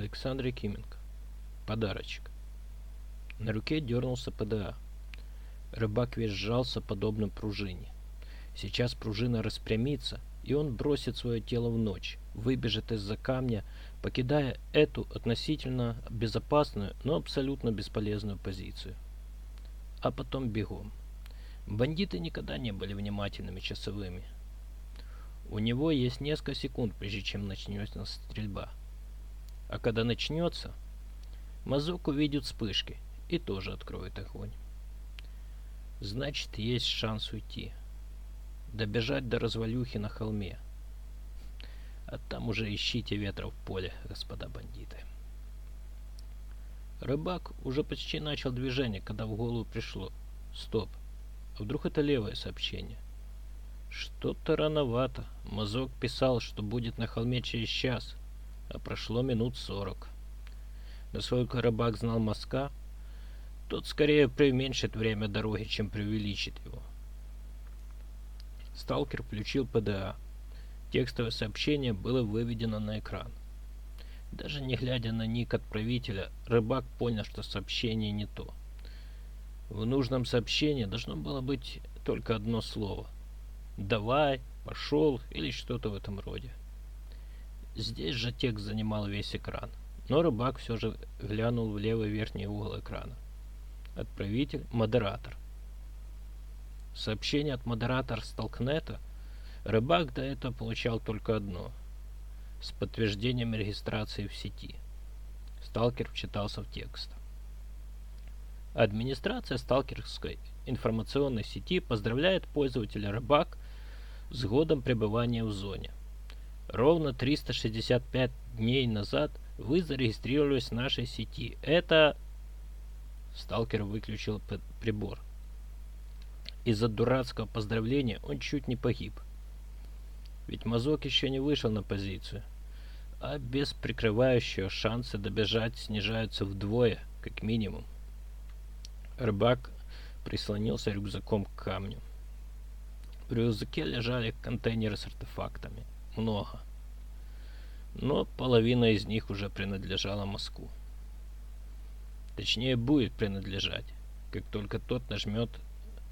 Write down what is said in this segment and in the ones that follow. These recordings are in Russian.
Александр Якименко. Подарочек. На руке дернулся ПДА. Рыбак весь сжался, подобно пружине. Сейчас пружина распрямится, и он бросит свое тело в ночь, выбежит из-за камня, покидая эту относительно безопасную, но абсолютно бесполезную позицию. А потом бегом. Бандиты никогда не были внимательными часовыми. У него есть несколько секунд, прежде чем начнется стрельба. А когда начнется, Мазок увидит вспышки и тоже откроет огонь. Значит, есть шанс уйти. Добежать до развалюхи на холме. А там уже ищите ветра в поле, господа бандиты. Рыбак уже почти начал движение, когда в голову пришло. Стоп. А вдруг это левое сообщение? Что-то рановато. Мазок писал, что будет на холме через час, прошло минут сорок. Насколько рыбак знал мазка, тот скорее преуменьшит время дороги, чем преувеличит его. Сталкер включил ПДА. Текстовое сообщение было выведено на экран. Даже не глядя на ник отправителя, рыбак понял, что сообщение не то. В нужном сообщении должно было быть только одно слово. «Давай», «пошел» или что-то в этом роде. Здесь же текст занимал весь экран, но рыбак все же глянул в левый верхний угол экрана. Отправитель – модератор. Сообщение от модератора Сталкнета рыбак до этого получал только одно – с подтверждением регистрации в сети. Сталкер вчитался в текст. Администрация сталкерской информационной сети поздравляет пользователя рыбак с годом пребывания в зоне. Ровно 365 дней назад вы зарегистрировались в нашей сети. Это... Сталкер выключил прибор. Из-за дурацкого поздравления он чуть не погиб. Ведь мазок еще не вышел на позицию. А без прикрывающего шансы добежать снижаются вдвое, как минимум. Рыбак прислонился рюкзаком к камню. В рюкзаке лежали контейнеры с артефактами. Много. Но половина из них уже принадлежала Москву. Точнее, будет принадлежать, как только тот нажмет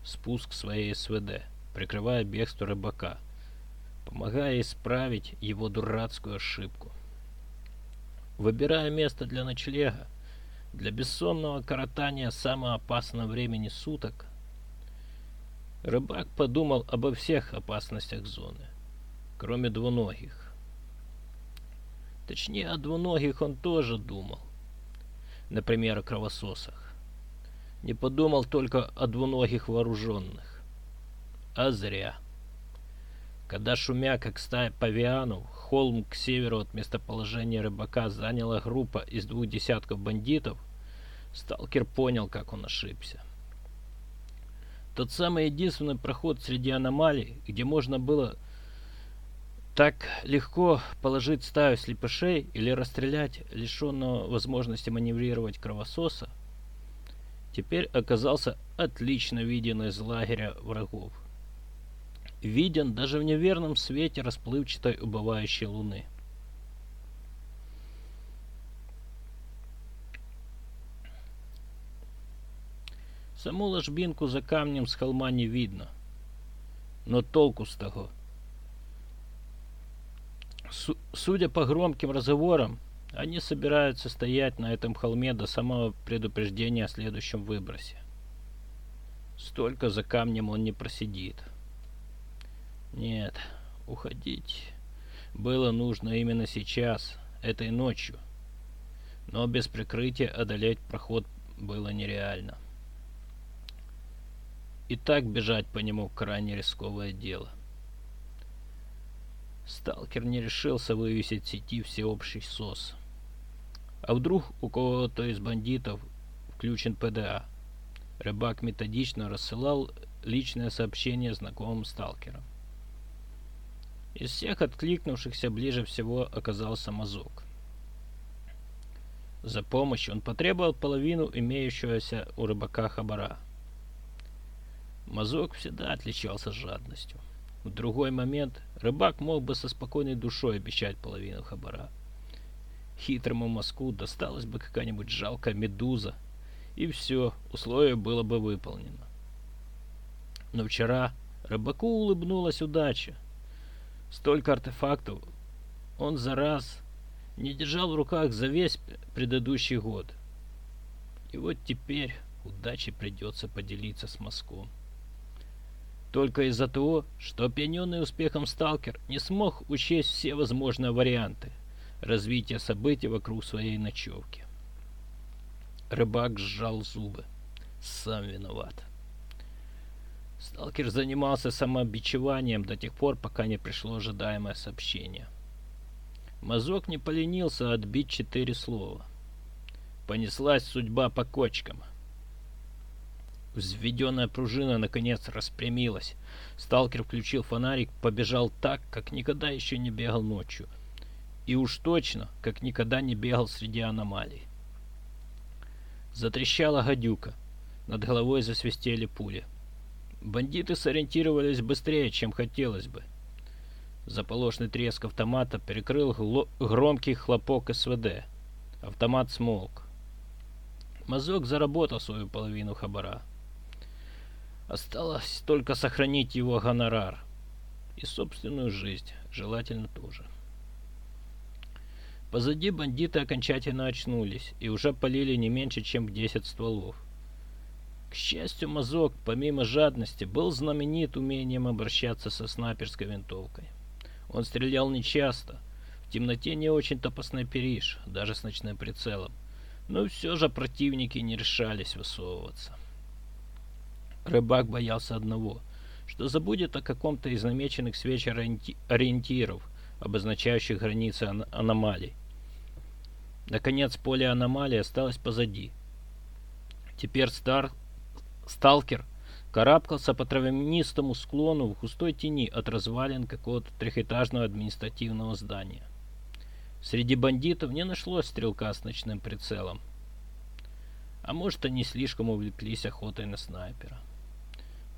спуск своей СВД, прикрывая бегство рыбака, помогая исправить его дурацкую ошибку. Выбирая место для ночлега, для бессонного коротания самого опасного времени суток рыбак подумал обо всех опасностях зоны, кроме двуногих. Точнее, о двуногих он тоже думал. Например, о кровососах. Не подумал только о двуногих вооруженных. А зря. Когда шумя, как стая павианов, холм к северу от местоположения рыбака заняла группа из двух десятков бандитов, сталкер понял, как он ошибся. Тот самый единственный проход среди аномалий, где можно было так легко положить стаю слепышей или расстрелять лишенного возможности маневрировать кровососа, теперь оказался отлично виден из лагеря врагов виден даже в неверном свете расплывчатой убывающей луны. Саму ложбинку за камнем с холма не видно. Но толку с того. Су судя по громким разговорам, они собираются стоять на этом холме до самого предупреждения о следующем выбросе. Столько за камнем он не просидит. Нет, уходить было нужно именно сейчас, этой ночью. Но без прикрытия одолеть проход было нереально. И так бежать по нему крайне рисковое дело. Сталкер не решился вывесить сети всеобщий СОС. А вдруг у кого-то из бандитов включен ПДА? Рыбак методично рассылал личное сообщение знакомым сталкерам. Из всех откликнувшихся ближе всего оказался Мазок. За помощь он потребовал половину имеющегося у рыбака хабара. Мазок всегда отличался жадностью. В другой момент рыбак мог бы со спокойной душой обещать половину хабара. хитрому мозгу досталась бы какая-нибудь жалкая медуза, и все, условие было бы выполнено. Но вчера рыбаку улыбнулась удача. Столько артефактов он за раз не держал в руках за весь предыдущий год. И вот теперь удачей придется поделиться с мазком. Только из-за того, что опьяненный успехом сталкер не смог учесть все возможные варианты развития событий вокруг своей ночевки. Рыбак сжал зубы. Сам виноват. Сталкер занимался самообичеванием до тех пор, пока не пришло ожидаемое сообщение. Мазок не поленился отбить четыре слова. Понеслась судьба по кочкам. Взведенная пружина наконец распрямилась. Сталкер включил фонарик, побежал так, как никогда еще не бегал ночью. И уж точно, как никогда не бегал среди аномалий. Затрещала гадюка. Над головой засвистели пули. Бандиты сориентировались быстрее, чем хотелось бы. Заполошный треск автомата перекрыл громкий хлопок СВД. Автомат смолк. Мазок заработал свою половину хабара. Осталось только сохранить его гонорар. И собственную жизнь, желательно тоже. Позади бандиты окончательно очнулись и уже полили не меньше, чем 10 стволов. К счастью, Мазок, помимо жадности, был знаменит умением обращаться со снайперской винтовкой. Он стрелял нечасто, в темноте не очень-то поснайперишь, даже с ночным прицелом. Но все же противники не решались высовываться. Рыбак боялся одного, что забудет о каком-то из намеченных с вечера ориентиров, обозначающих границы ан аномалий. Наконец, поле аномалии осталось позади. Теперь стар... сталкер карабкался по травянистому склону в густой тени от развалин какого-то трехэтажного административного здания. Среди бандитов не нашлось стрелка с ночным прицелом. А может, они слишком увлеклись охотой на снайпера.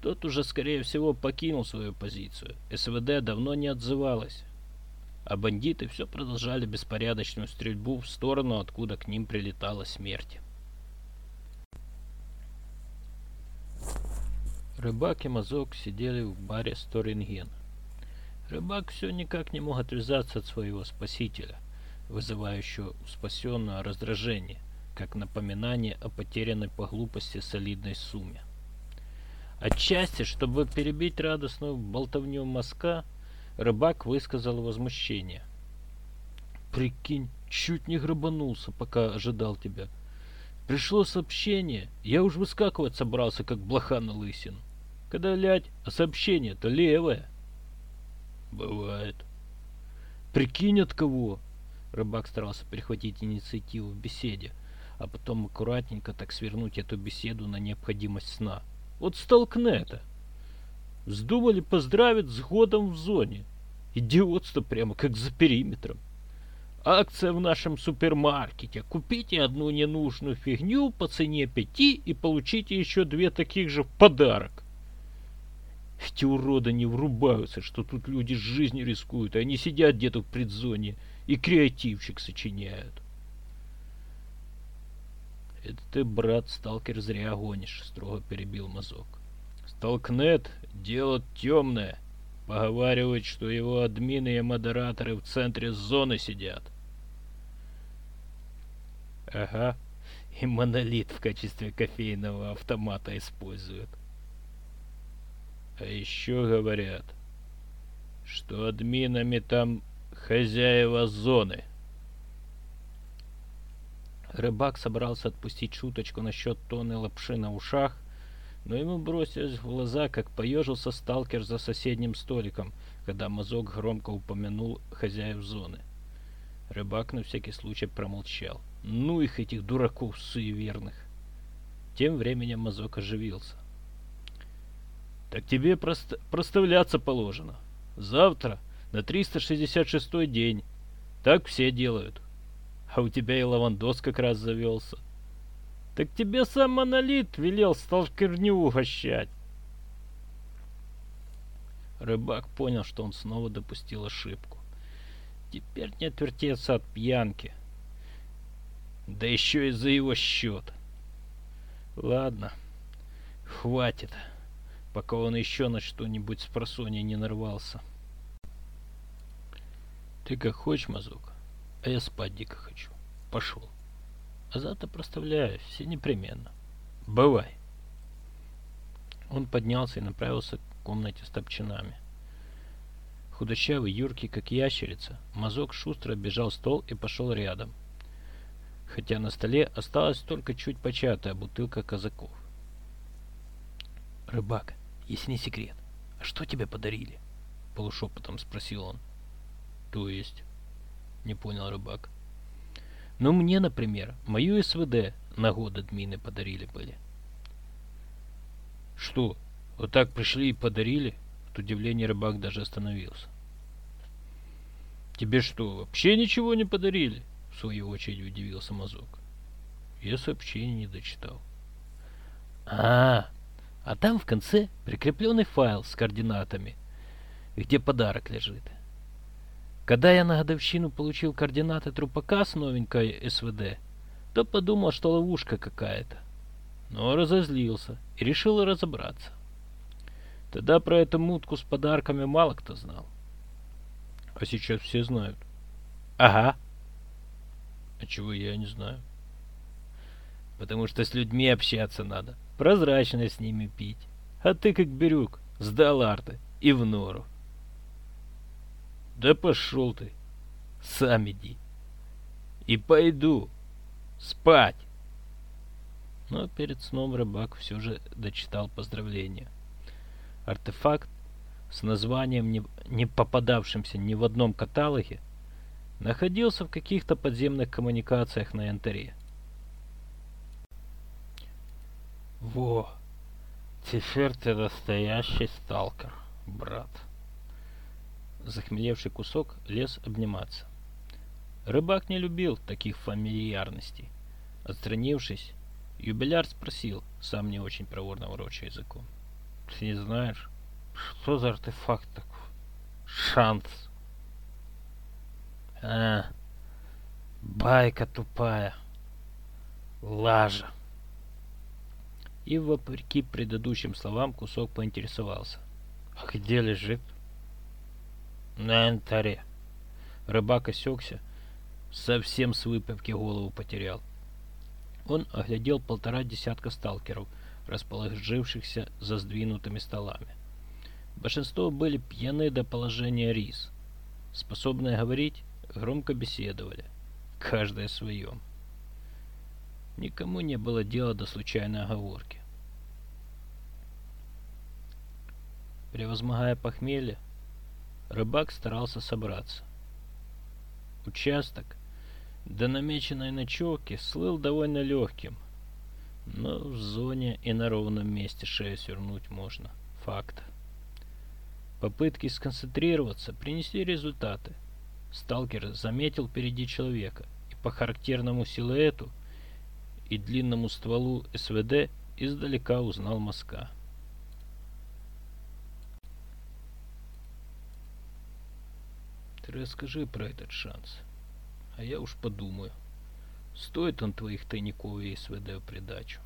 Тот уже, скорее всего, покинул свою позицию. СВД давно не отзывалась. А бандиты все продолжали беспорядочную стрельбу в сторону, откуда к ним прилетала смерть. Рыбак и Мазок сидели в баре Сторинген. Рыбак все никак не мог отвязаться от своего спасителя, вызывающего у спасенного раздражение, как напоминание о потерянной по глупости солидной сумме. Отчасти, чтобы перебить радостную болтовню мазка, рыбак высказал возмущение. «Прикинь, чуть не грабанулся, пока ожидал тебя. Пришло сообщение, я уж выскакивать собрался, как блоха на лысину. Когда лять, а сообщение-то левое». «Бывает». «Прикинь, от кого?» Рыбак старался перехватить инициативу в беседе, а потом аккуратненько так свернуть эту беседу на необходимость сна. Вот столкнета. Вздумали поздравить с годом в зоне. Идиотство прямо как за периметром. Акция в нашем супермаркете. Купите одну ненужную фигню по цене пяти и получите еще две таких же в подарок. Эти уроды не врубаются, что тут люди с жизнью рискуют, а они сидят где-то в предзоне и креативчик сочиняют. «Это ты, брат, сталкер, зря гонишь», — строго перебил мазок. «Сталкнет — дело темное. Поговаривают, что его админы и модераторы в центре зоны сидят». «Ага, и монолит в качестве кофейного автомата используют». А еще говорят, что админами там хозяева зоны. Рыбак собрался отпустить шуточку насчет тонны лапши на ушах, но ему бросилось в глаза, как поежился сталкер за соседним столиком, когда мазок громко упомянул хозяев зоны. Рыбак на всякий случай промолчал. Ну их, этих дураков суеверных! Тем временем мазок оживился. Так тебе прост проставляться положено. Завтра на 366 день. Так все делают. А у тебя и лавандос как раз завелся. Так тебе сам монолит велел сталкерню угощать. Рыбак понял, что он снова допустил ошибку. Теперь не отвертеться от пьянки. Да еще и за его счет. Ладно, хватит, пока он еще на что-нибудь с просонья не нарвался. Ты как хочешь, мазок, а я спать дико хочу. Пошел. А завтра проставляю, все непременно. Бывай. Он поднялся и направился к комнате с топчинами. Худощавый, юркий, как ящерица, мазок шустро оббежал стол и пошел рядом. Хотя на столе осталась только чуть початая бутылка казаков. «Рыбак, если не секрет, а что тебе подарили?» Полушепотом спросил он. «То есть?» Не понял рыбак. «Ну, мне, например, мою СВД на год админы подарили были». Что, вот так пришли и подарили? От удивления рыбак даже остановился. Тебе что, вообще ничего не подарили? В свою очередь удивился Мазок. Я сообщение не дочитал. А, а там в конце прикрепленный файл с координатами, где подарок лежит. Когда я на годовщину получил координаты трупака с новенькой СВД, то подумал, что ловушка какая-то но разозлился и решил разобраться. Тогда про эту мутку с подарками мало кто знал. А сейчас все знают. Ага. А чего я не знаю? Потому что с людьми общаться надо. Прозрачно с ними пить. А ты как бирюк, сдал арты и в нору. Да пошел ты. Сам иди. И пойду. Спать. Но перед сном рыбак все же дочитал поздравление. Артефакт с названием, не, не попадавшимся ни в одном каталоге, находился в каких-то подземных коммуникациях на Янтаре. Во, теперь ты настоящий сталкер, брат. Захмелевший кусок лез обниматься. Рыбак не любил таких фамильярностей. Отстранившись, Юбиляр спросил, сам не очень проворно ворочая языком. Ты не знаешь, что за артефакт такой? Шанс. А, байка тупая. Лажа. И вопреки предыдущим словам кусок поинтересовался. А где лежит? На янтаре. Рыбак осекся, совсем с выпивки голову потерял. Он оглядел полтора десятка сталкеров, расположившихся за сдвинутыми столами. Большинство были пьяны до положения рис. Способные говорить, громко беседовали. Каждое своем. Никому не было дела до случайной оговорки. Превозмогая похмелье, рыбак старался собраться. Участок, до намеченной ночевки слыл довольно легким. Но в зоне и на ровном месте шею свернуть можно. Факт. Попытки сконцентрироваться принесли результаты. Сталкер заметил впереди человека и по характерному силуэту и длинному стволу СВД издалека узнал мазка. Расскажи про этот шанс. А я уж подумаю, стоит он твоих тайников и СВД в придачу.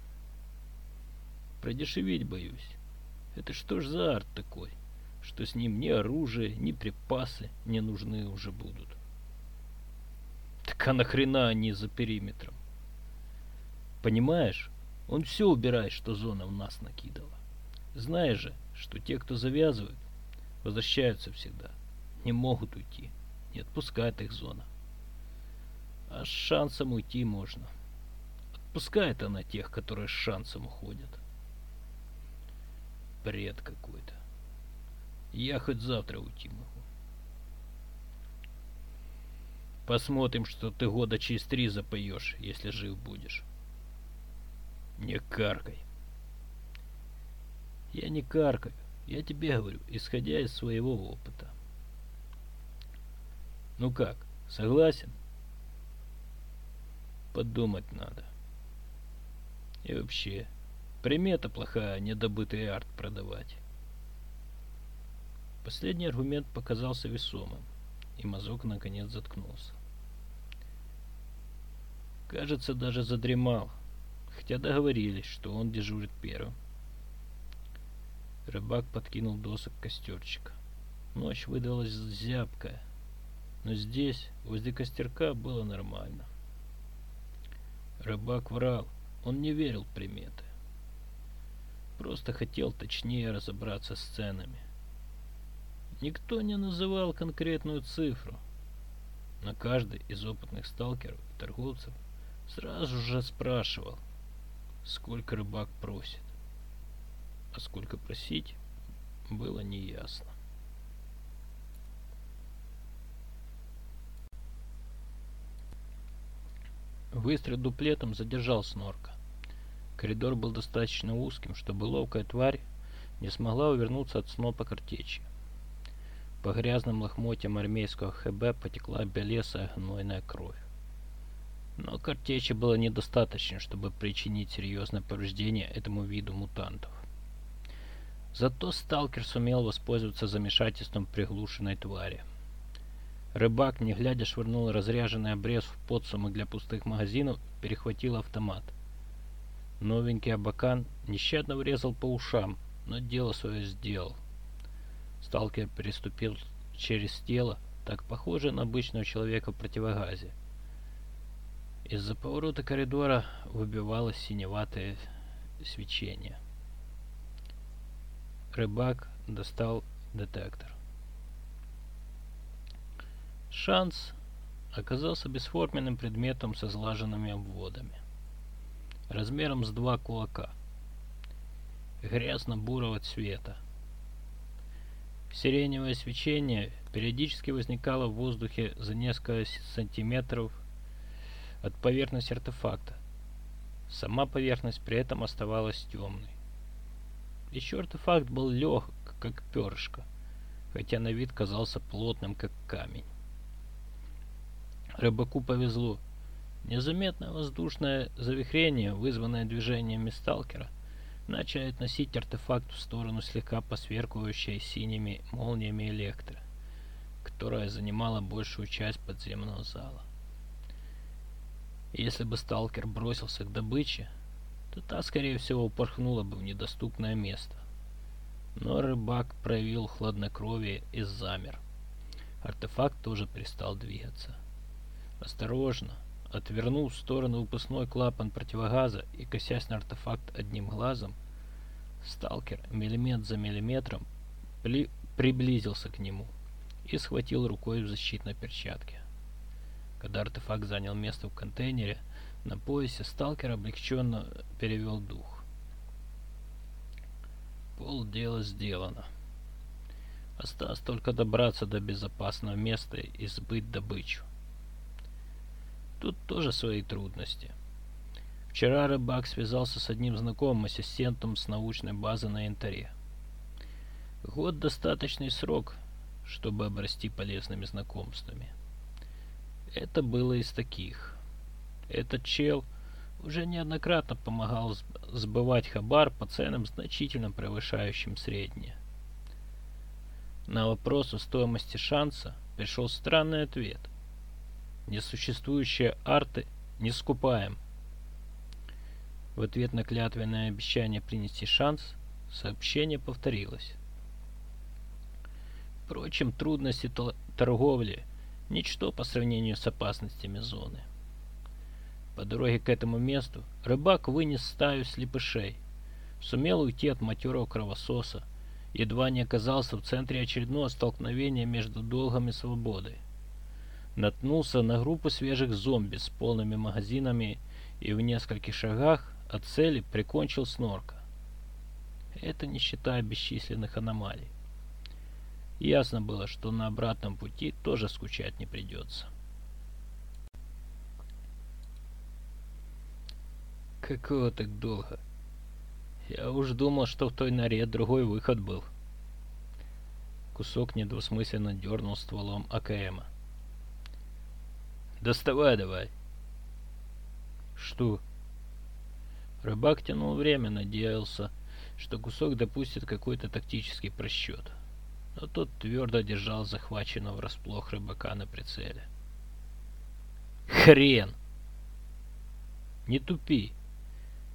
Продешевить боюсь. Это что ж за арт такой, что с ним ни оружие, ни припасы не нужны уже будут. Так а нахрена они за периметром? Понимаешь, он все убирает, что зона в нас накидала. Знаешь же, что те, кто завязывают, возвращаются всегда. Не могут уйти. Не отпускает их зона. А с шансом уйти можно. Отпускает она тех, которые с шансом уходят. Бред какой-то. Я хоть завтра уйти могу. Посмотрим, что ты года через три запоешь, если жив будешь. Не каркай. Я не каркаю. Я тебе говорю, исходя из своего опыта. Ну как, согласен? Подумать надо. И вообще, примета плохая, недобытый арт продавать. Последний аргумент показался весомым, и мазок наконец заткнулся. Кажется, даже задремал, хотя договорились, что он дежурит первым. Рыбак подкинул досок костерчика. Ночь выдалась зябкая, но здесь, возле костерка, было нормально. Рыбак врал, он не верил в приметы. Просто хотел точнее разобраться с ценами. Никто не называл конкретную цифру. На каждый из опытных сталкеров и торговцев сразу же спрашивал, сколько рыбак просит. А сколько просить, было неясно. Выстрел дуплетом задержал снорка. Коридор был достаточно узким, чтобы ловкая тварь не смогла увернуться от снопа картечи. По грязным лохмотьям армейского ХБ потекла белесая гнойная кровь. Но картечи было недостаточно, чтобы причинить серьезное повреждение этому виду мутантов. Зато сталкер сумел воспользоваться замешательством приглушенной твари. Рыбак, не глядя, швырнул разряженный обрез в подсумок для пустых магазинов, перехватил автомат. Новенький Абакан нещадно врезал по ушам, но дело свое сделал. Сталкер переступил через тело, так похоже на обычного человека в противогазе. Из-за поворота коридора выбивалось синеватое свечение. Рыбак достал детектор. Шанс оказался бесформенным предметом со сглаженными обводами. Размером с два кулака. Грязно-бурого цвета. Сиреневое свечение периодически возникало в воздухе за несколько сантиметров от поверхности артефакта. Сама поверхность при этом оставалась темной. Еще артефакт был легок, как перышко, хотя на вид казался плотным, как камень. Рыбаку повезло. Незаметное воздушное завихрение, вызванное движениями сталкера, начало относить артефакт в сторону слегка посверкивающей синими молниями электро, которая занимала большую часть подземного зала. Если бы сталкер бросился к добыче, то та, скорее всего, упорхнула бы в недоступное место. Но рыбак проявил хладнокровие и замер. Артефакт тоже перестал двигаться. Осторожно, отвернув в сторону выпускной клапан противогаза и косясь на артефакт одним глазом, сталкер миллиметр за миллиметром при приблизился к нему и схватил рукой в защитной перчатке. Когда артефакт занял место в контейнере, на поясе сталкер облегченно перевел дух. Пол дела сделано. Осталось только добраться до безопасного места и сбыть добычу. Тут тоже свои трудности. Вчера рыбак связался с одним знакомым ассистентом с научной базы на Янтаре. Год достаточный срок, чтобы обрасти полезными знакомствами. Это было из таких. Этот чел уже неоднократно помогал сбывать хабар по ценам, значительно превышающим средние. На вопрос о стоимости шанса пришел странный ответ – Несуществующие арты не скупаем. В ответ на клятвенное обещание принести шанс, сообщение повторилось. Впрочем, трудности торговли – ничто по сравнению с опасностями зоны. По дороге к этому месту рыбак вынес стаю слепышей, сумел уйти от матерого кровососа, едва не оказался в центре очередного столкновения между долгом и свободой наткнулся на группу свежих зомби с полными магазинами и в нескольких шагах от цели прикончил снорка. Это не считая бесчисленных аномалий. Ясно было, что на обратном пути тоже скучать не придется. Какого так долго? Я уж думал, что в той норе другой выход был. Кусок недвусмысленно дернул стволом АКМа. Доставай давай. Что? Рыбак тянул время, надеялся, что кусок допустит какой-то тактический просчет. Но тот твердо держал захваченного врасплох рыбака на прицеле. Хрен! Не тупи.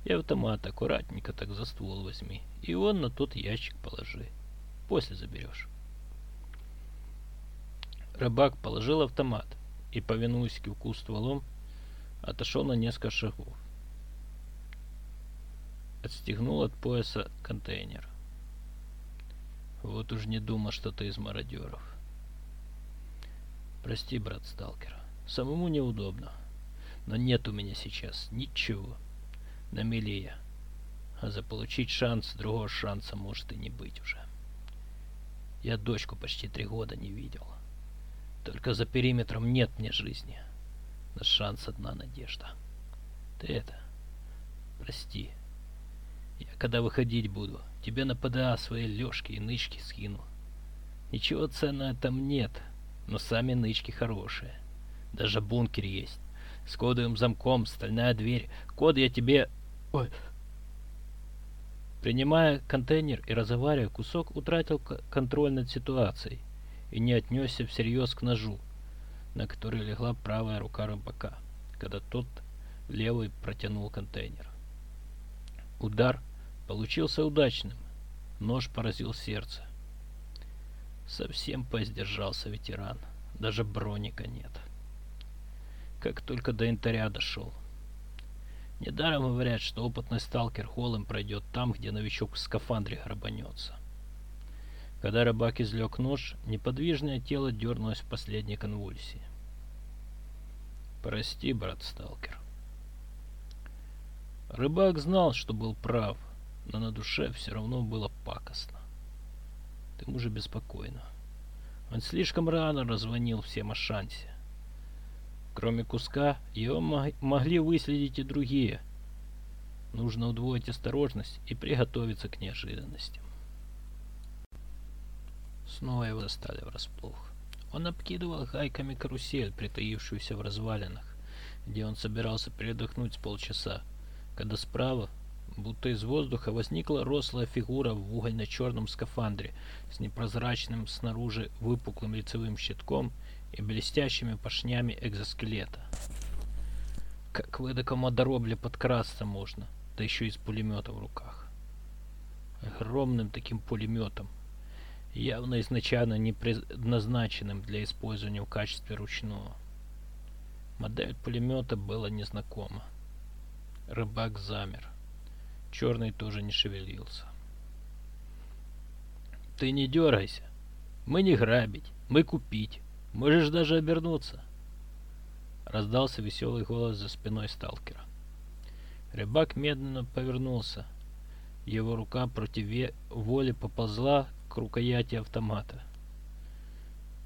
И автомат аккуратненько так за ствол возьми. И он на тот ящик положи. После заберешь. Рыбак положил автомат и, повинуясь кивку стволом, отошел на несколько шагов. Отстегнул от пояса контейнер. Вот уж не думал, что ты из мародеров. Прости, брат сталкер. Самому неудобно. Но нет у меня сейчас ничего. На мели я. А заполучить шанс, другого шанса может и не быть уже. Я дочку почти три года не видел. Только за периметром нет мне жизни. На шанс одна надежда. Ты это... Прости. Я когда выходить буду, тебе на ПДА свои лёжки и нычки скину. Ничего ценного там нет, но сами нычки хорошие. Даже бункер есть. С кодовым замком, стальная дверь. Код я тебе... Ой. Принимая контейнер и разговаривая, кусок утратил контроль над ситуацией и не отнесся всерьез к ножу, на который легла правая рука рыбака, когда тот левый протянул контейнер. Удар получился удачным. Нож поразил сердце. Совсем поиздержался ветеран. Даже броника нет. Как только до янтаря дошел. Недаром говорят, что опытный сталкер холлом пройдет там, где новичок в скафандре грабанется. Когда рыбак излег нож, неподвижное тело дернулось в последней конвульсии. «Прости, брат сталкер». Рыбак знал, что был прав, но на душе все равно было пакостно. Ты уже беспокойно. Он слишком рано раззвонил всем о шансе. Кроме куска, его могли выследить и другие. Нужно удвоить осторожность и приготовиться к неожиданностям. Снова его застали врасплох. Он обкидывал гайками карусель, притаившуюся в развалинах, где он собирался передохнуть с полчаса, когда справа, будто из воздуха, возникла рослая фигура в угольно-черном скафандре с непрозрачным снаружи выпуклым лицевым щитком и блестящими поршнями экзоскелета. Как в эдаком одоробле подкрасться можно, да еще и с пулемета в руках. Огромным таким пулеметом, явно изначально не предназначенным для использования в качестве ручного. Модель пулемета была незнакома. Рыбак замер. Черный тоже не шевелился. «Ты не дергайся. Мы не грабить, мы купить. Можешь даже обернуться!» Раздался веселый голос за спиной сталкера. Рыбак медленно повернулся. Его рука против воли поползла рукояти автомата.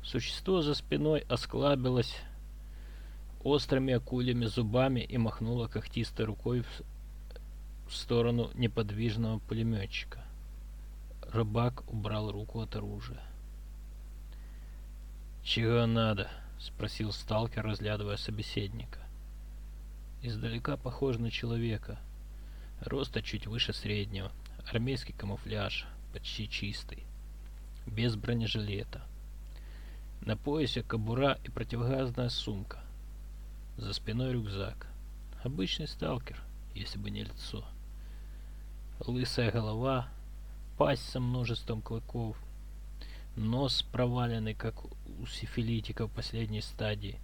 Существо за спиной осклабилось острыми акульями зубами и махнуло когтистой рукой в сторону неподвижного пулеметчика. Рыбак убрал руку от оружия. «Чего надо?» — спросил сталкер, разглядывая собеседника. Издалека похож на человека. Роста чуть выше среднего. Армейский камуфляж, почти чистый. Без бронежилета. На поясе кобура и противогазная сумка. За спиной рюкзак. Обычный сталкер, если бы не лицо. Лысая голова, пасть со множеством клыков, нос проваленный, как у сифилитика в последней стадии,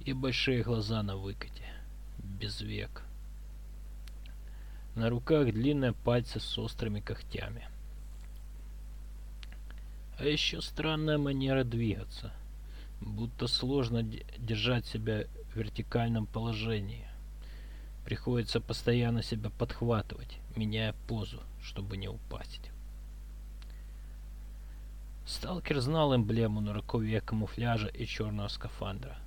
и большие глаза на выкате, без век. На руках длинные пальцы с острыми когтями. А еще странная манера двигаться, будто сложно держать себя в вертикальном положении. Приходится постоянно себя подхватывать, меняя позу, чтобы не упасть. Сталкер знал эмблему на рукаве камуфляжа и черного скафандра.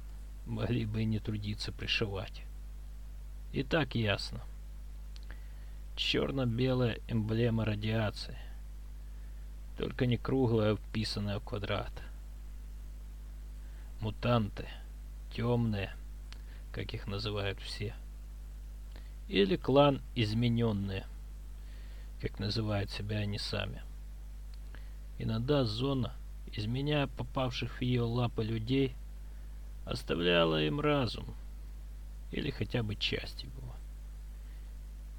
Могли бы и не трудиться пришивать. И так ясно. Черно-белая эмблема радиации. Только не круглая, а вписанная в квадрат. Мутанты. Темные, как их называют все. Или клан измененные, как называют себя они сами. Иногда зона, изменяя попавших в ее лапы людей, оставляла им разум, или хотя бы часть его.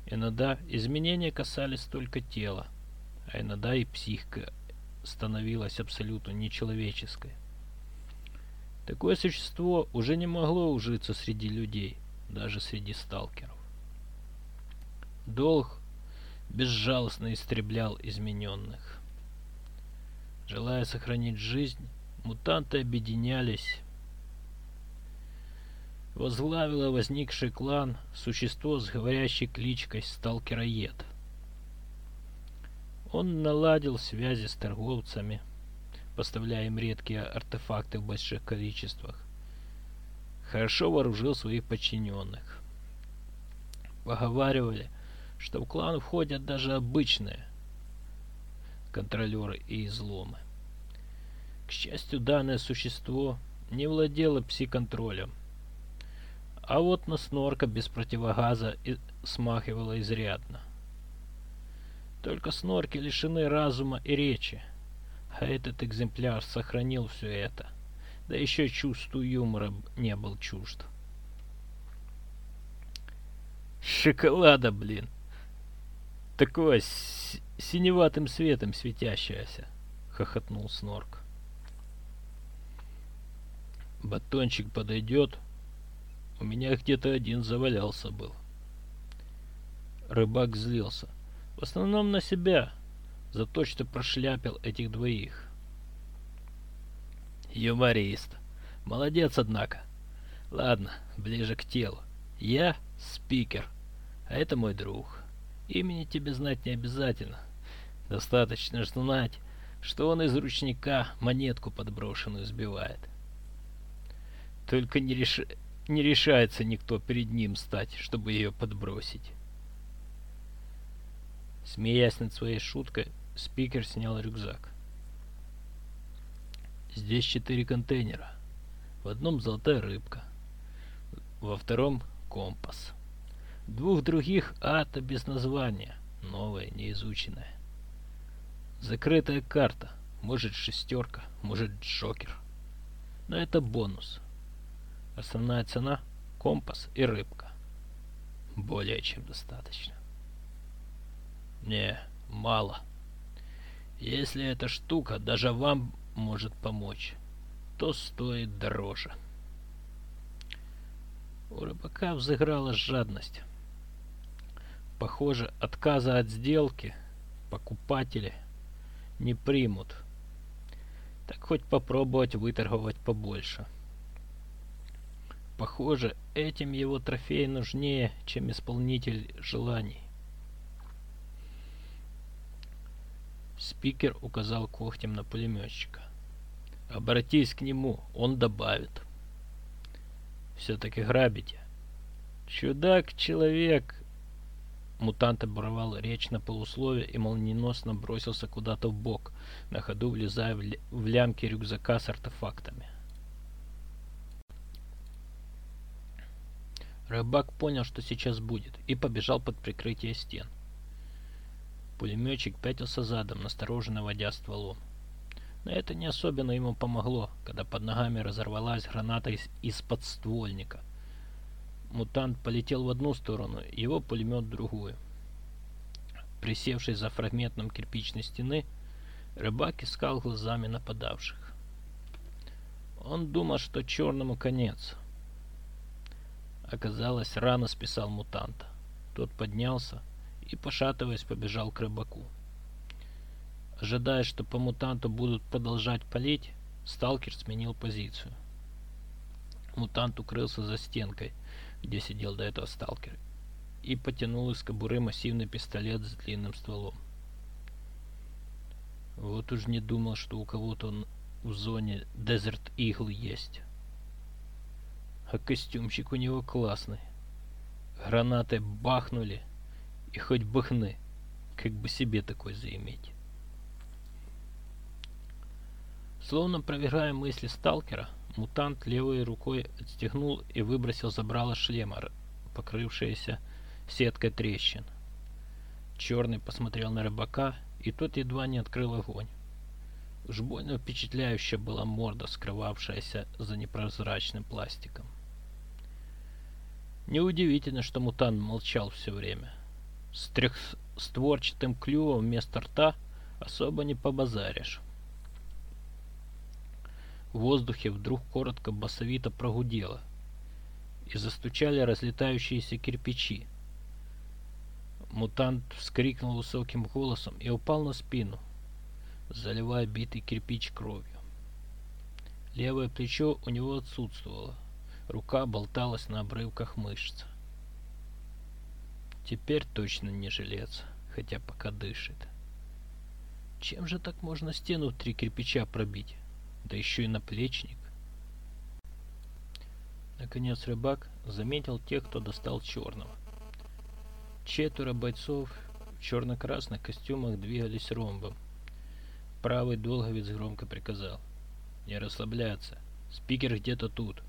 Иногда изменения касались только тела, а иногда и психика становилась абсолютно нечеловеческой. Такое существо уже не могло ужиться среди людей, даже среди сталкеров. Долг безжалостно истреблял измененных. Желая сохранить жизнь, мутанты объединялись. Возглавило возникший клан существо с говорящей кличкой Сталкероед. Он наладил связи с торговцами, поставляя им редкие артефакты в больших количествах. Хорошо вооружил своих подчиненных. Поговаривали, что в клан входят даже обычные контролеры и изломы. К счастью, данное существо не владело пси-контролем. А вот на снорка без противогаза и смахивало изрядно. Только снорки лишены разума и речи. А этот экземпляр сохранил все это. Да еще чувству юмора не был чужд. Шоколада, блин. Такое синеватым светом светящееся, хохотнул Снорк. Батончик подойдет. У меня где-то один завалялся был. Рыбак злился. В основном на себя, за то, что прошляпил этих двоих. Юморист. Молодец, однако. Ладно, ближе к телу. Я спикер, а это мой друг. Имени тебе знать не обязательно. Достаточно знать, что он из ручника монетку подброшенную сбивает. Только не, реш... не решается никто перед ним стать, чтобы ее подбросить. Смеясь над своей шуткой, спикер снял рюкзак. Здесь четыре контейнера. В одном золотая рыбка, во втором компас. Двух других ата без названия, новая, неизученная. Закрытая карта, может шестерка, может джокер. Но это бонус. Основная цена – компас и рыбка. Более чем достаточно. Не, мало. Если эта штука даже вам может помочь, то стоит дороже. У рыбака взыграла жадность. Похоже, отказа от сделки покупатели не примут. Так хоть попробовать выторговать побольше. Похоже, этим его трофей нужнее, чем исполнитель желаний. Спикер указал когтем на пулеметчика. Обратись к нему, он добавит. Все-таки грабите. Чудак-человек. Мутант оборвал речь на полусловие и молниеносно бросился куда-то в бок, на ходу влезая в лямки рюкзака с артефактами. Рыбак понял, что сейчас будет, и побежал под прикрытие стен. Пулеметчик пятился задом, настороженно водя стволом. Но это не особенно ему помогло, когда под ногами разорвалась граната из, из подствольника. Мутант полетел в одну сторону, его пулемет в другую. Присевший за фрагментом кирпичной стены, рыбак искал глазами нападавших. Он думал, что черному конец. Оказалось, рано списал мутанта. Тот поднялся, и, пошатываясь, побежал к рыбаку. Ожидая, что по мутанту будут продолжать палить, сталкер сменил позицию. Мутант укрылся за стенкой, где сидел до этого сталкер, и потянул из кобуры массивный пистолет с длинным стволом. Вот уж не думал, что у кого-то в зоне Desert Eagle есть. А костюмчик у него классный. Гранаты бахнули, и хоть бы хны, как бы себе такой заиметь. Словно проверяя мысли сталкера, мутант левой рукой отстегнул и выбросил забрало шлема, покрывшееся сеткой трещин. Черный посмотрел на рыбака, и тот едва не открыл огонь. Уж больно впечатляющая была морда, скрывавшаяся за непрозрачным пластиком. Неудивительно, что мутант молчал все время. С трехстворчатым клювом вместо рта особо не побазаришь. В воздухе вдруг коротко басовито прогудело, и застучали разлетающиеся кирпичи. Мутант вскрикнул высоким голосом и упал на спину, заливая битый кирпич кровью. Левое плечо у него отсутствовало, рука болталась на обрывках мышц. Теперь точно не жилец, хотя пока дышит. Чем же так можно стену в три кирпича пробить? Да еще и наплечник. Наконец рыбак заметил тех, кто достал черного. Четверо бойцов в черно-красных костюмах двигались ромбом. Правый долговец громко приказал. Не расслабляться. Спикер где-то тут.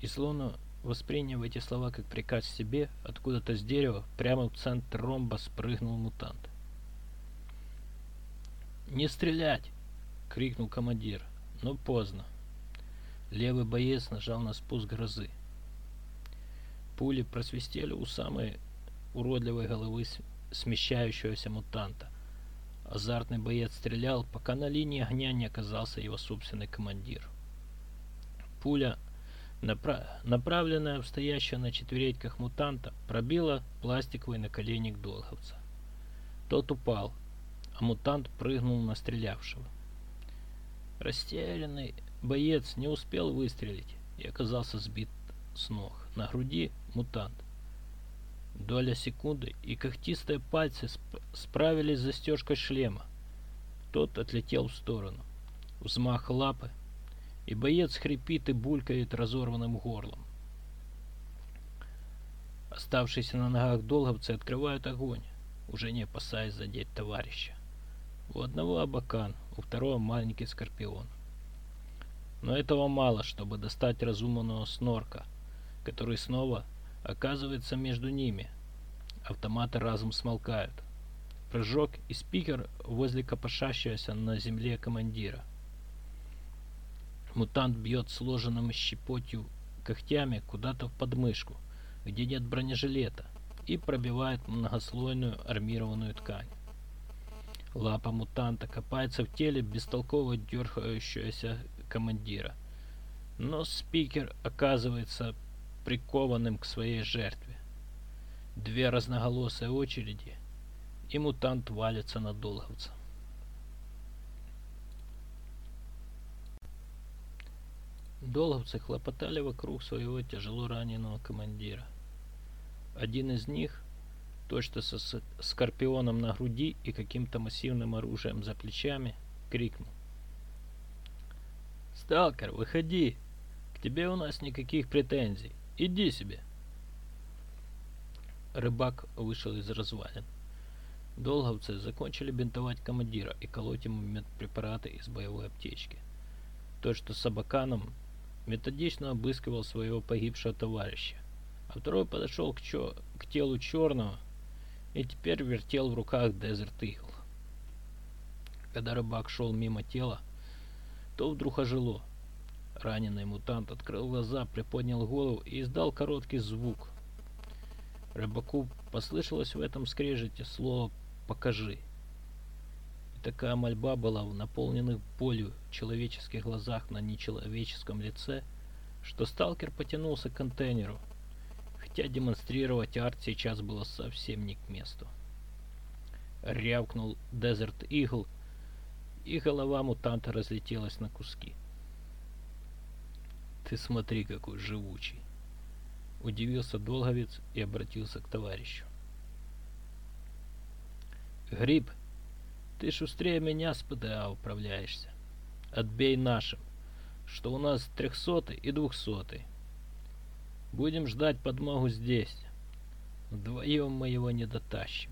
И словно восприняв эти слова как приказ себе, откуда-то с дерева прямо в центр ромба спрыгнул мутант. «Не стрелять!» — крикнул командир, но поздно. Левый боец нажал на спуск грозы. Пули просвистели у самой уродливой головы смещающегося мутанта. Азартный боец стрелял, пока на линии огня не оказался его собственный командир. Пуля, напра направленная в стоящего на четвереньках мутанта, пробила пластиковый наколенник долговца. Тот упал, а мутант прыгнул на стрелявшего. Растерянный боец не успел выстрелить и оказался сбит с ног. На груди мутант. Доля секунды, и когтистые пальцы сп справились с застежкой шлема. Тот отлетел в сторону. Взмах лапы, и боец хрипит и булькает разорванным горлом. Оставшиеся на ногах долговцы открывают огонь, уже не опасаясь задеть товарища. У одного абакан, у второго маленький скорпион. Но этого мало, чтобы достать разумного снорка, который снова оказывается между ними. Автоматы разом смолкают. Прыжок и спикер возле копошащегося на земле командира. Мутант бьет сложенным щепотью когтями куда-то в подмышку, где нет бронежилета, и пробивает многослойную армированную ткань. Лапа мутанта копается в теле бестолково дергающегося командира. Но спикер оказывается прикованным к своей жертве. Две разноголосые очереди, и мутант валится на долговца. Долговцы хлопотали вокруг своего тяжело раненого командира. Один из них точно со скорпионом на груди и каким-то массивным оружием за плечами, крикнул. «Сталкер, выходи! К тебе у нас никаких претензий. Иди себе!» Рыбак вышел из развалин. Долговцы закончили бинтовать командира и колоть ему медпрепараты из боевой аптечки. Тот, что с абаканом, методично обыскивал своего погибшего товарища, а второй подошел к, чё к телу черного и теперь вертел в руках Desert Eagle. Когда рыбак шел мимо тела, то вдруг ожило. Раненый мутант открыл глаза, приподнял голову и издал короткий звук. Рыбаку послышалось в этом скрежете слово «покажи». Такая мольба была в наполненных болью человеческих глазах на нечеловеческом лице, что сталкер потянулся к контейнеру, хотя демонстрировать арт сейчас было совсем не к месту. Рявкнул Desert Eagle, и голова мутанта разлетелась на куски. «Ты смотри, какой живучий!» Удивился Долговец и обратился к товарищу. «Гриб, ты шустрее меня с ПДА управляешься. Отбей нашим, что у нас трехсотый и двухсотый. Будем ждать подмогу здесь. Вдвоем мы его не дотащим.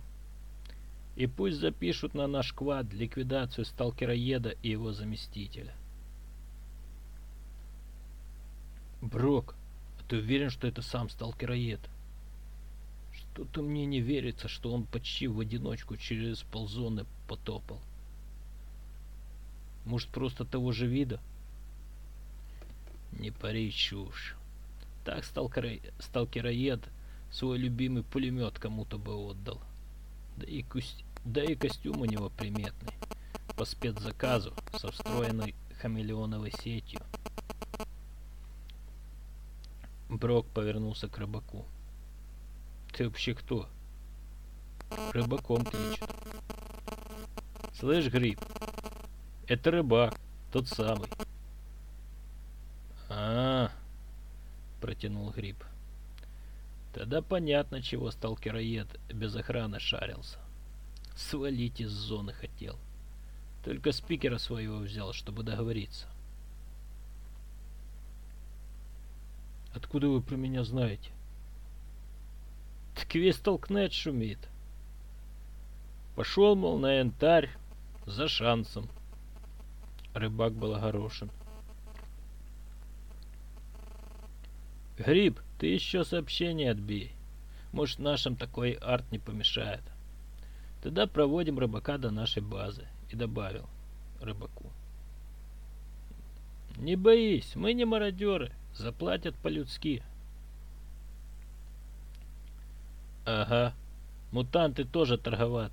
И пусть запишут на наш квад ликвидацию сталкероеда и его заместителя. Брок, а ты уверен, что это сам сталкероед? Что-то мне не верится, что он почти в одиночку через ползоны потопал. Может, просто того же вида? Не пари чушь. Так сталкер... сталкероед свой любимый пулемет кому-то бы отдал. Да и, кусь... да и костюм у него приметный. По спецзаказу, со встроенной хамелеоновой сетью. Брок повернулся к рыбаку. Ты вообще кто? Рыбаком кличут. Слышь, Гриб, это рыбак, тот самый. А, -а, -а протянул Гриб. Тогда понятно, чего сталкероед без охраны шарился. Свалить из зоны хотел. Только спикера своего взял, чтобы договориться. Откуда вы про меня знаете? Так весь толкнет шумит. Пошел, мол, на янтарь за шансом. Рыбак был огорошен. Гриб, ты еще сообщение отбей. Может, нашим такой арт не помешает. Тогда проводим рыбака до нашей базы. И добавил рыбаку. Не боись, мы не мародеры. Заплатят по-людски. Ага. Мутанты тоже торговать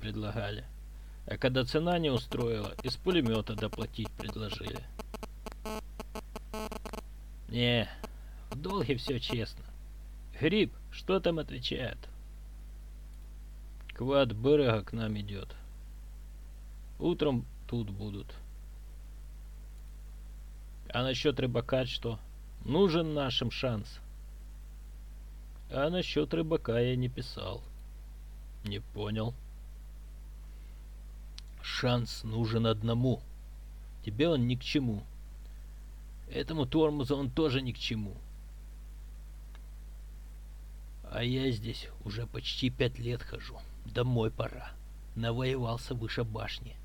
предлагали. А когда цена не устроила, из пулемета доплатить предложили. Не, в долге все честно. Гриб, что там отвечает? Квад Берега к нам идет. Утром тут будут. А насчет рыбака что? Нужен нашим шанс. А насчет рыбака я не писал. Не понял. Шанс нужен одному. Тебе он ни к чему. Этому тормозу он тоже ни к чему. А я здесь уже почти пять лет хожу. Домой пора. Навоевался выше башни.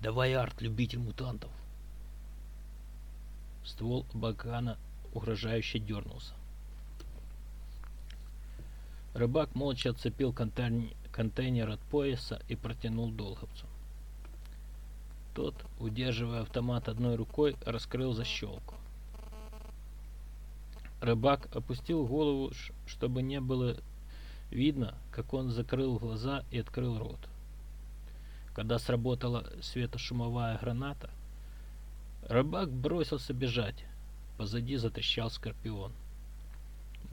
Давай арт, любитель мутантов. Ствол бакана угрожающе дернулся. Рыбак молча отцепил контейнер от пояса и протянул долговцу. Тот, удерживая автомат одной рукой, раскрыл защелку. Рыбак опустил голову, чтобы не было видно, как он закрыл глаза и открыл рот. Когда сработала светошумовая граната, Рыбак бросился бежать. Позади затрещал Скорпион.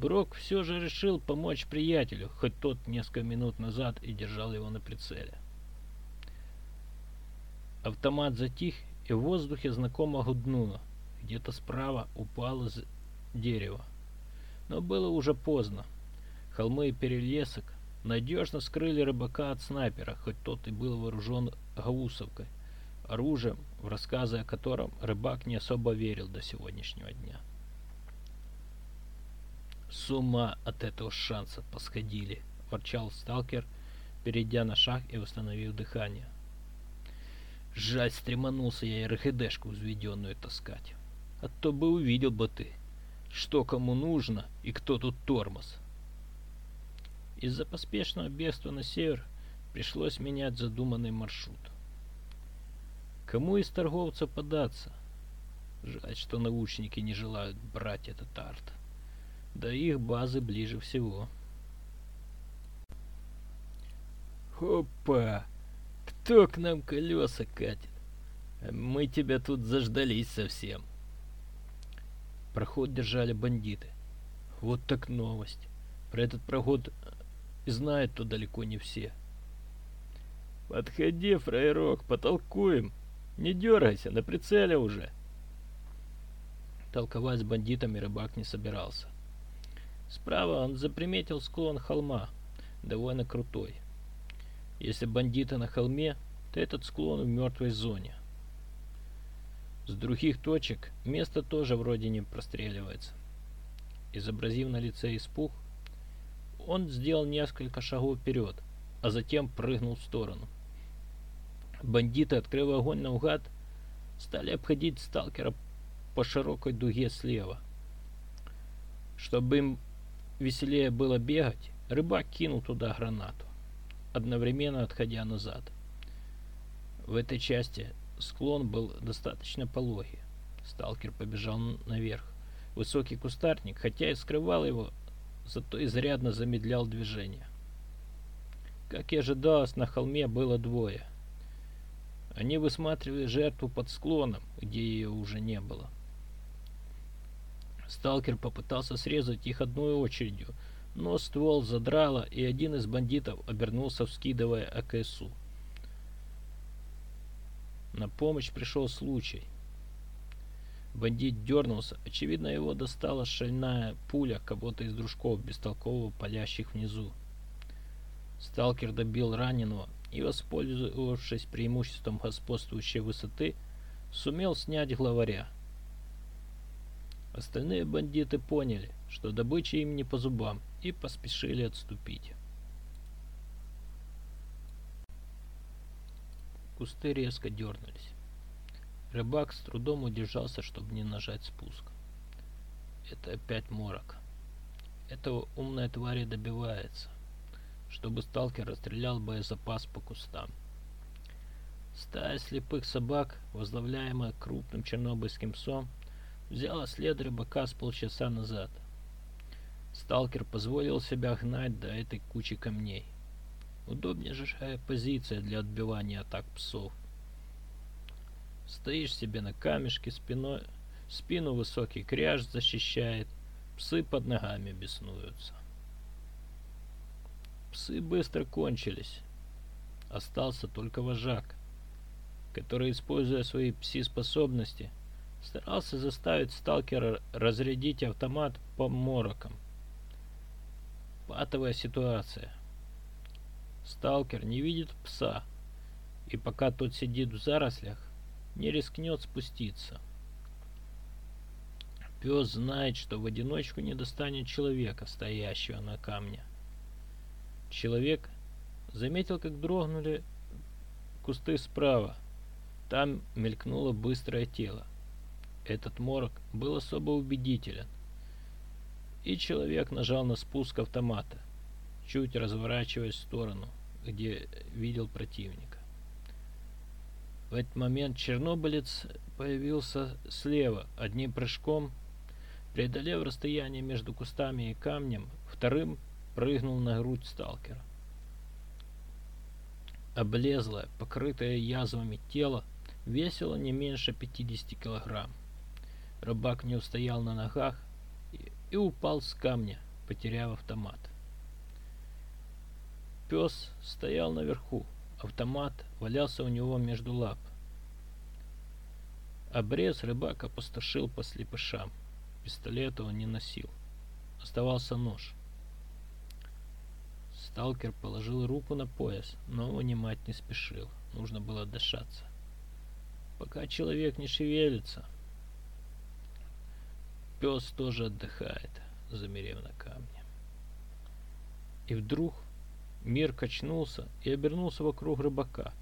Брок все же решил помочь приятелю, хоть тот несколько минут назад и держал его на прицеле. Автомат затих, и в воздухе знакомо гуднуло. Где-то справа упало с дерева. Но было уже поздно. Холмы и перелесок надежно скрыли рыбака от снайпера, хоть тот и был вооружен гаусовкой оружием, в рассказы о котором рыбак не особо верил до сегодняшнего дня. «С ума от этого шанса посходили!» – ворчал сталкер, перейдя на шаг и восстановив дыхание. «Жаль, стреманулся я РХДшку взведенную таскать. А то бы увидел бы ты, что кому нужно и кто тут тормоз». Из-за поспешного бегства на север пришлось менять задуманный маршрут. Кому из торговцев податься? Жаль, что научники не желают брать этот арт. До их базы ближе всего. Хопа! Кто к нам колеса катит? Мы тебя тут заждались совсем. Проход держали бандиты. Вот так новость. Про этот проход знают то далеко не все. Подходи, фраерок, потолкуем. Не дергайся, на прицеле уже. Толковать с бандитами рыбак не собирался. Справа он заприметил склон холма, довольно крутой. Если бандиты на холме, то этот склон в мертвой зоне. С других точек место тоже вроде не простреливается. Изобразив на лице испуг, он сделал несколько шагов вперед, а затем прыгнул в сторону. Бандиты, открыв огонь наугад, стали обходить сталкера по широкой дуге слева. Чтобы им веселее было бегать, рыбак кинул туда гранату, одновременно отходя назад. В этой части склон был достаточно пологий. Сталкер побежал наверх. Высокий кустарник, хотя и скрывал его, зато изрядно замедлял движение. Как и ожидалось, на холме было двое. Они высматривали жертву под склоном, где ее уже не было. Сталкер попытался срезать их одной очередью, но ствол задрало, и один из бандитов обернулся, вскидывая АКСУ. На помощь пришел случай. Бандит дернулся. Очевидно, его достала шальная пуля кого-то из дружков, бестолково палящих внизу. Сталкер добил раненого и, воспользовавшись преимуществом господствующей высоты, сумел снять главаря. Остальные бандиты поняли, что добыча им не по зубам, и поспешили отступить. Кусты резко дернулись. Рыбак с трудом удержался, чтобы не нажать спуск. Это опять морок. Этого умная тварь добивается, чтобы сталкер расстрелял боезапас по кустам. Стая слепых собак, возглавляемая крупным чернобыльским псом, взяла след рыбака с полчаса назад. Сталкер позволил себя гнать до этой кучи камней. Удобнее же позиция для отбивания атак псов. Стоишь себе на камешке, спиной, спину высокий кряж защищает, псы под ногами беснуются. Псы быстро кончились. Остался только вожак, который, используя свои пси-способности, старался заставить сталкера разрядить автомат по морокам. Патовая ситуация. Сталкер не видит пса, и пока тот сидит в зарослях, не рискнет спуститься. Пес знает, что в одиночку не достанет человека, стоящего на камне. Человек заметил, как дрогнули кусты справа. Там мелькнуло быстрое тело. Этот морок был особо убедителен. И человек нажал на спуск автомата, чуть разворачиваясь в сторону, где видел противника. В этот момент чернобылец появился слева, одним прыжком, преодолев расстояние между кустами и камнем, вторым прыгнул на грудь сталкера. Облезлое, покрытое язвами тело весило не меньше 50 килограмм. Рыбак не устоял на ногах и, и упал с камня, потеряв автомат. Пес стоял наверху, Автомат валялся у него между лап. Обрез рыбак опустошил по слепышам. Пистолета он не носил. Оставался нож. Сталкер положил руку на пояс, но вынимать не спешил. Нужно было дышаться. Пока человек не шевелится, пес тоже отдыхает, замерев на камне. И вдруг Мир качнулся и обернулся вокруг рыбака.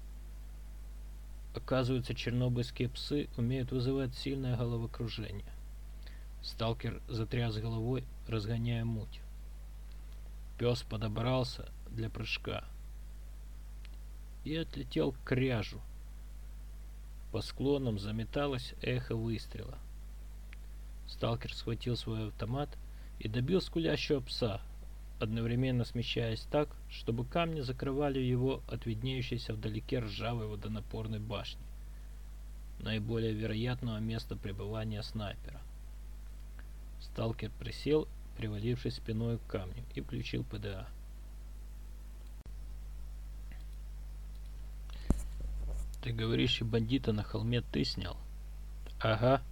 Оказывается, чернобыльские псы умеют вызывать сильное головокружение. Сталкер затряс головой, разгоняя муть. Пес подобрался для прыжка и отлетел к кряжу. По склонам заметалось эхо выстрела. Сталкер схватил свой автомат и добил скулящего пса, одновременно смещаясь так, чтобы камни закрывали его от виднеющейся вдалеке ржавой водонапорной башни, наиболее вероятного места пребывания снайпера. Сталкер присел, привалившись спиной к камню, и включил ПДА. «Ты говоришь, и бандита на холме ты снял?» «Ага», —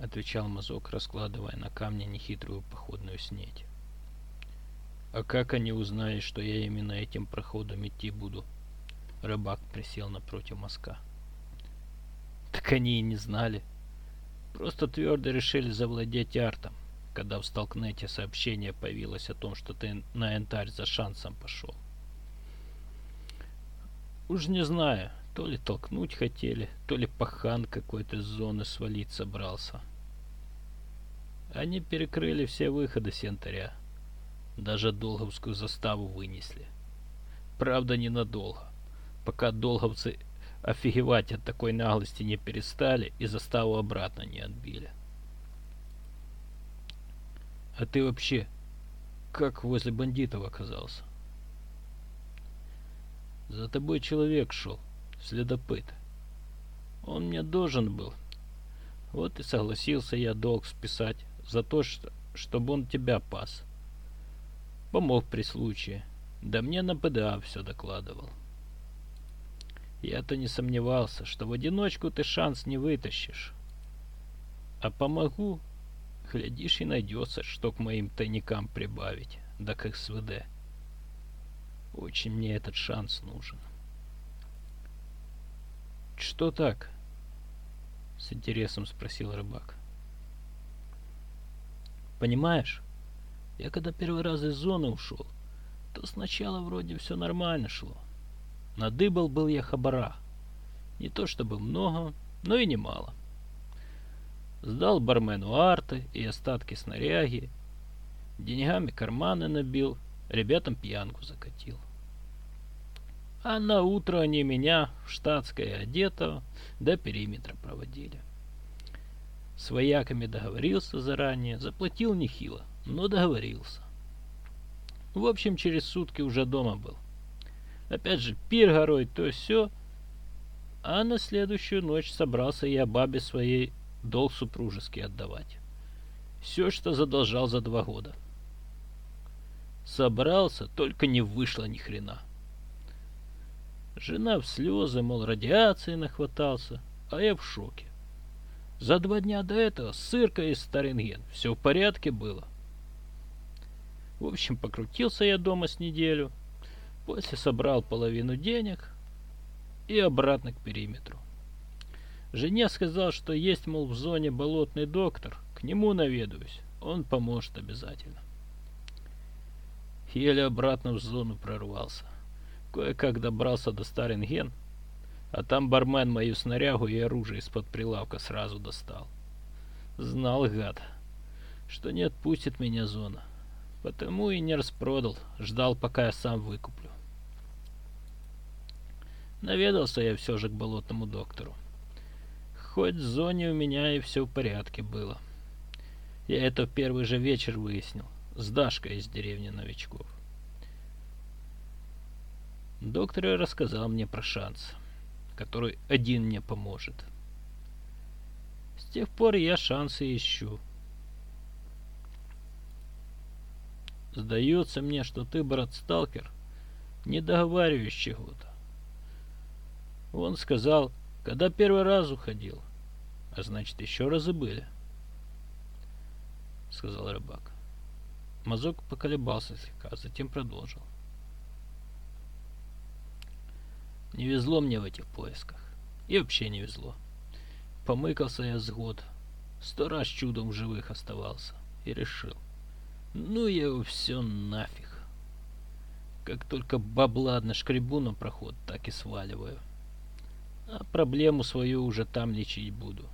отвечал мазок, раскладывая на камне нехитрую походную снеть. А как они узнали, что я именно этим проходом идти буду? Рыбак присел напротив мазка. Так они и не знали. Просто твердо решили завладеть артом, когда в столкнете сообщение появилось о том, что ты на янтарь за шансом пошел. Уж не знаю, то ли толкнуть хотели, то ли пахан какой-то из зоны свалить собрался. Они перекрыли все выходы с янтаря. Даже долговскую заставу вынесли. Правда, ненадолго. Пока долговцы офигевать от такой наглости не перестали и заставу обратно не отбили. А ты вообще как возле бандитов оказался? За тобой человек шел, следопыт. Он мне должен был. Вот и согласился я долг списать за то, что, чтобы он тебя пас. Помог при случае. Да мне на ПДА все докладывал. Я-то не сомневался, что в одиночку ты шанс не вытащишь. А помогу, глядишь и найдется, что к моим тайникам прибавить, да к СВД. Очень мне этот шанс нужен. Что так? С интересом спросил рыбак. Понимаешь, я когда первый раз из зоны ушел, то сначала вроде все нормально шло. Надыбал был я хабара. Не то чтобы много, но и немало. Сдал бармену арты и остатки снаряги. Деньгами карманы набил, ребятам пьянку закатил. А на утро они меня в штатское одетого до периметра проводили. С вояками договорился заранее, заплатил нехило, но договорился. В общем, через сутки уже дома был. Опять же, пир горой, то все. А на следующую ночь собрался я бабе своей долг супружеский отдавать. Все, что задолжал за два года. Собрался, только не вышло ни хрена. Жена в слезы, мол, радиации нахватался, а я в шоке. За два дня до этого сырка из Старинген. Все в порядке было. В общем, покрутился я дома с неделю. После собрал половину денег и обратно к периметру. Жене сказал, что есть, мол, в зоне болотный доктор. К нему наведаюсь. Он поможет обязательно. Еле обратно в зону прорвался. Кое-как добрался до Старинген, а там бармен мою снарягу и оружие из-под прилавка сразу достал. Знал, гад, что не отпустит меня зона. Потому и не распродал, ждал, пока я сам выкуплю. Наведался я все же к болотному доктору. Хоть в зоне у меня и все в порядке было. Я это в первый же вечер выяснил. С Дашкой из деревни новичков. Доктор рассказал мне про шанс, который один мне поможет. С тех пор я шансы ищу. Сдается мне, что ты, брат-сталкер, не договариваешь чего-то. Он сказал, когда первый раз уходил. А значит, еще разы были. Сказал рыбак. Мазок поколебался слегка, затем продолжил. Не везло мне в этих поисках. И вообще не везло. Помыкался я с год. Сто раз чудом в живых оставался. И решил. Ну я его все нафиг. Как только бабла нашкребу на проход, так и сваливаю. А проблему свою уже там лечить буду.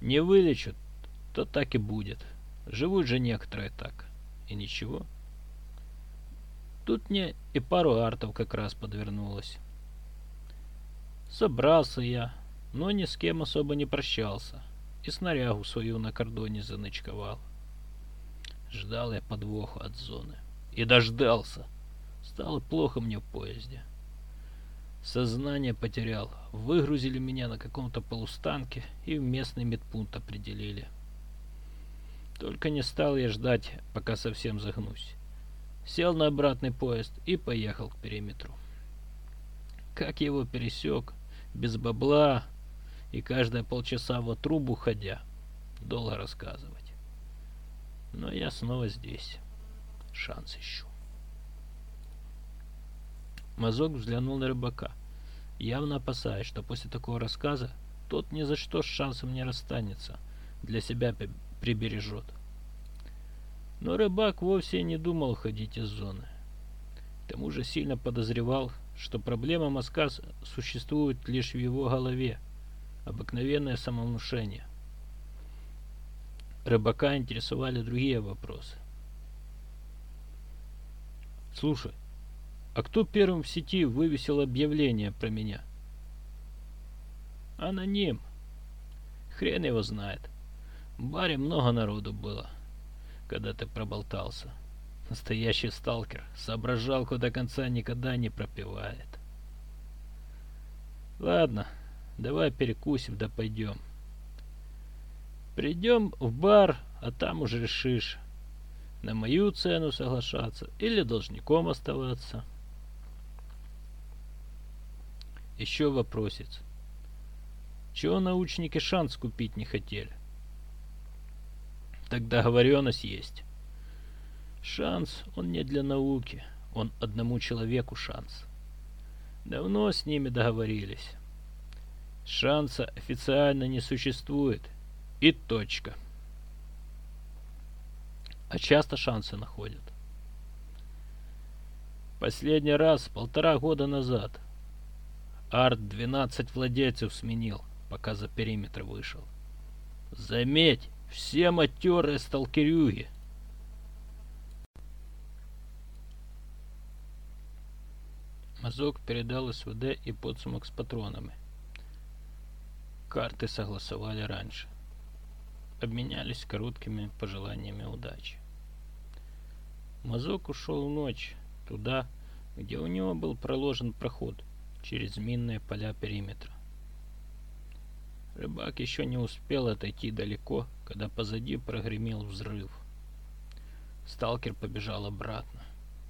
Не вылечат, то так и будет. Живут же некоторые так. И ничего. Тут мне и пару артов как раз подвернулось. Собрался я, но ни с кем особо не прощался. И снарягу свою на кордоне заночковал. Ждал я подвоха от зоны. И дождался. Стало плохо мне в поезде. Сознание потерял. Выгрузили меня на каком-то полустанке и в местный медпункт определили. Только не стал я ждать, пока совсем загнусь. Сел на обратный поезд и поехал к периметру. Как его пересек, без бабла и каждые полчаса в трубу ходя, долго рассказывать. Но я снова здесь. Шанс ищу. Мазок взглянул на рыбака, явно опасаясь, что после такого рассказа тот ни за что с шансом не расстанется, для себя прибережет. Но рыбак вовсе не думал ходить из зоны. К тому же сильно подозревал, что проблема мазка существует лишь в его голове. Обыкновенное самовнушение. Рыбака интересовали другие вопросы. Слушай, а кто первым в сети вывесил объявление про меня? Аноним. Хрен его знает. В баре много народу было когда ты проболтался. Настоящий сталкер. Соображалку до конца никогда не пропивает. Ладно, давай перекусим да пойдем. Придем в бар, а там уже решишь, на мою цену соглашаться или должником оставаться. Еще вопросец. Чего научники шанс купить не хотели? Так договоренность есть. Шанс, он не для науки, он одному человеку шанс. Давно с ними договорились. Шанса официально не существует. И точка. А часто шансы находят. Последний раз полтора года назад. Арт 12 владельцев сменил, пока за периметр вышел. Заметь, все матерые сталкерюги. Мазок передал СВД и подсумок с патронами. Карты согласовали раньше. Обменялись короткими пожеланиями удачи. Мазок ушел в ночь, туда, где у него был проложен проход через минные поля периметра. Рыбак еще не успел отойти далеко, когда позади прогремел взрыв. Сталкер побежал обратно.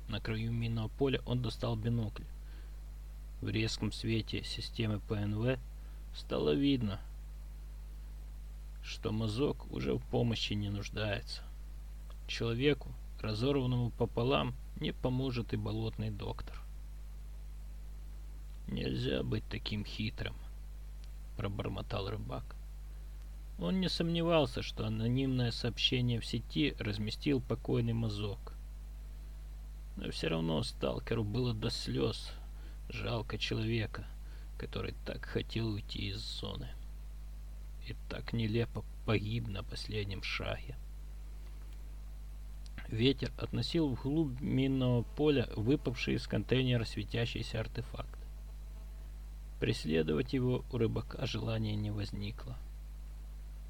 На краю минного поля он достал бинокль. В резком свете системы ПНВ стало видно, что мазок уже в помощи не нуждается. Человеку, разорванному пополам, не поможет и болотный доктор. Нельзя быть таким хитрым, пробормотал рыбак. Он не сомневался, что анонимное сообщение в сети разместил покойный мазок. Но все равно сталкеру было до слез Жалко человека, который так хотел уйти из зоны. И так нелепо погиб на последнем шаге. Ветер относил вглубь минного поля выпавший из контейнера светящийся артефакт. Преследовать его у рыбака желания не возникло.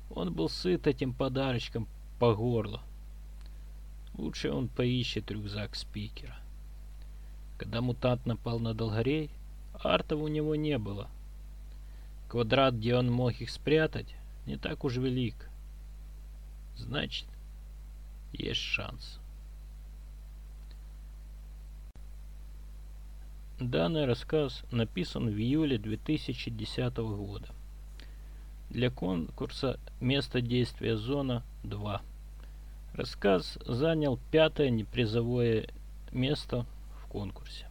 Он был сыт этим подарочком по горло. Лучше он поищет рюкзак спикера. Когда мутант напал на долгорей, артов у него не было. Квадрат, где он мог их спрятать, не так уж велик. Значит, есть шанс. Данный рассказ написан в июле 2010 года. Для конкурса «Место действия зона 2». Рассказ занял пятое непризовое место конкурсе.